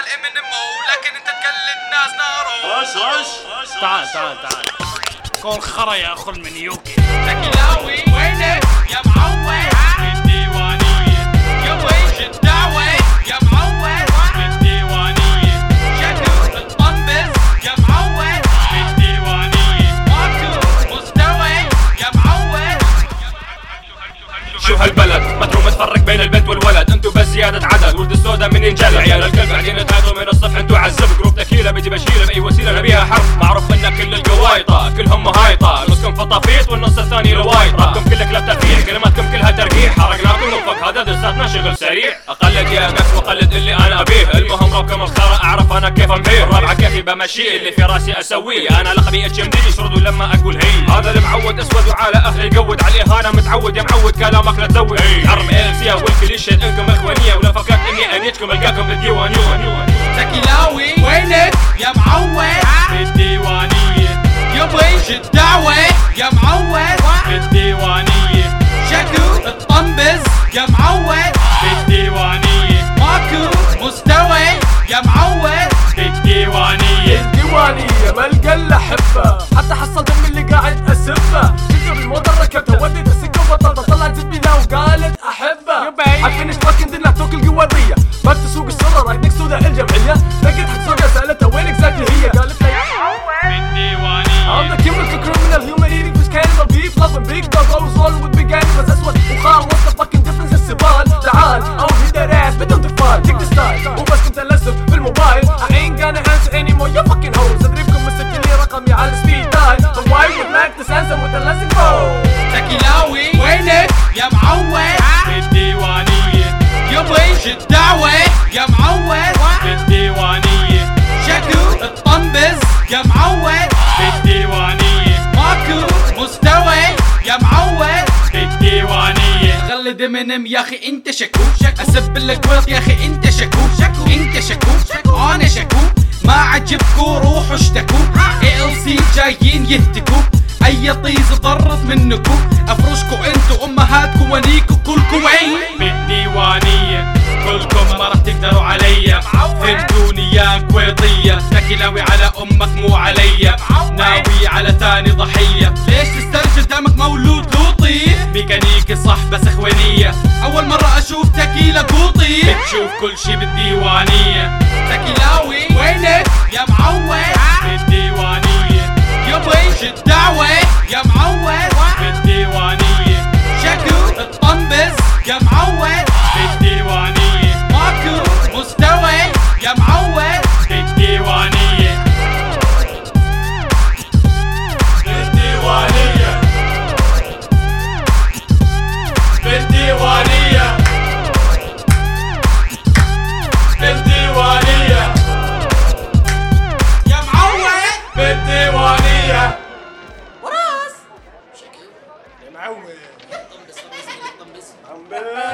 قال امينيمو لكن أنت تقلد ناس نارو. رش رش تعال تعال تعال. كون خرا يا أخو المنيوكي. تكيلاوي وينك يا معود الديوانية يا ويش الدعوة؟ يا معود الديوانية الطنبس يا معود الديوانية ماكو مستوى. يا معود شو هالبلد. من ينجلد عيال الكلب قاعدين يتهادوا من الصف انتو عزب جروب تكيلة بيجي بشيلة بأي وسيلة نبيها حرب. معروف أن كل القوايطة كلهم مهايطة. نصكم فطافيط والنص الثاني روايطة ربكم كله كلاب تفكير كلماتكم كلها ترقيح. حرقناكم وفق هذا دساتنا شغل سريع. أقلد يا بس واقلد اللي أنا أبيه. المهم ربكم الخرا أعرف أنا كيف امهير رابعة كيفي بمشي اللي في راسي أسويه. أنا لقبي اتش ام دي يشردوا لما أقول هي. هذا المعود أسود وعلى أهلي يقود على الاهانة متعود يا معود كلامك لا تزود عرب إلسيا والكليشة انكم اخوانية ولو فكرت انيتكم القاكم بالديوانية. تكيلاوي وينك؟ يا معود الديوانية يا بيش الدعوة يا معود الديوانية شكو؟ الطنبس يا معود الديوانية ماكو مستوى. يا معود الديوانية الديوانية ملقى الا حبه حتى حصلت always rolling with big animals اسود وخال what's the fucking difference السبال تعال أو hit that ass بدون تفال take the style وبس كنت الزم بالموبايل I ain't gonna answer anymore غلد منم يا أخي أنت شكو أسب لك ولد يا أخي أنت شكو أنت شكو أنا شكو. ما عجبكو روحوا اشتكوا اي ال سي جايين يهتكوا أي طيز ضرت منكو. افرشكو أنتو أمهاتكو ونيكو كلكو. وين؟ بالديوانية كلكم ما راح تقدروا عليا. فهمتوني يا كويطية تكلاوي على أمك مو عليا. ناوي قوطي بتشوف كل شي بالديوانية. تكيلاوي وينك؟ يا معود بالديوانية. يا بيش الدعوة؟ يا معود بالديوانية. شكو؟ الطنبس يا معود بالديوانية. ماكو مستوى. يا معود بالديوانية. بالديوانية. بالديوانية. معود بس